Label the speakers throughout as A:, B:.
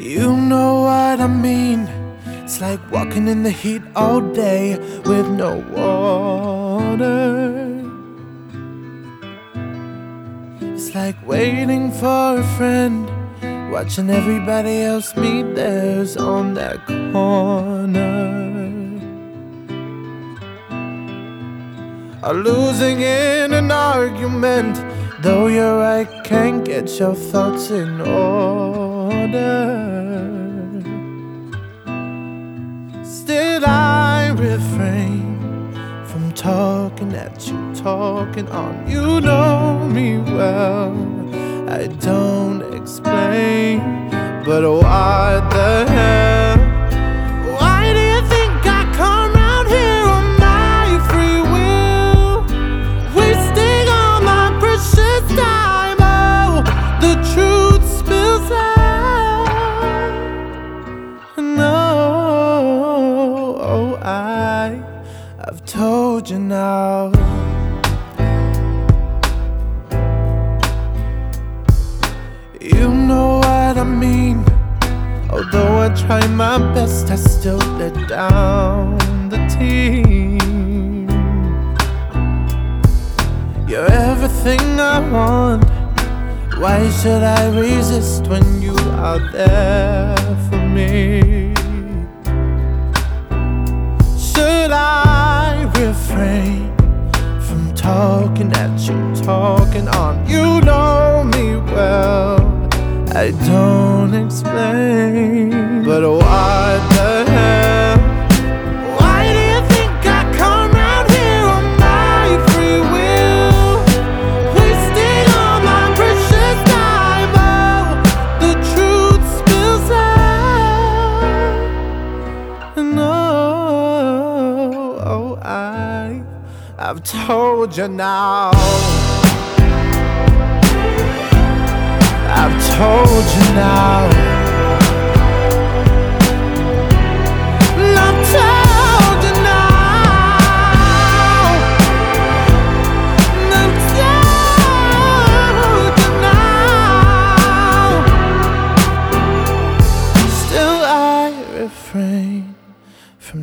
A: You know what I mean. It's like walking in the heat all day with no water. It's like waiting for a friend, watching everybody else meet theirs on that corner. Or losing in an argument, though you're right, can't get your thoughts in order. Still, I refrain from talking at you, talking on. You know me well. I don't explain, but why the hell? You now. You know what I mean. Although I try my best, I still let down the team. You're everything I want. Why should I resist when you are there for me? Should I refrain from talking at you, talking on? You know me well. I don't I've told you now. I've told you now.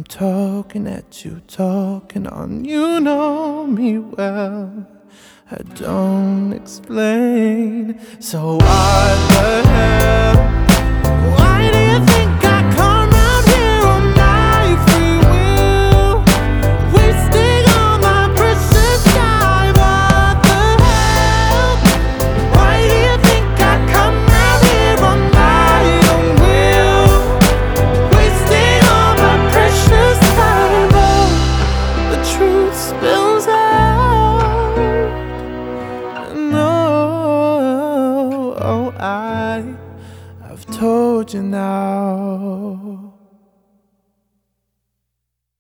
A: Talking at you, talking on. You know me well. I don't explain. So what the hell? I've told you now.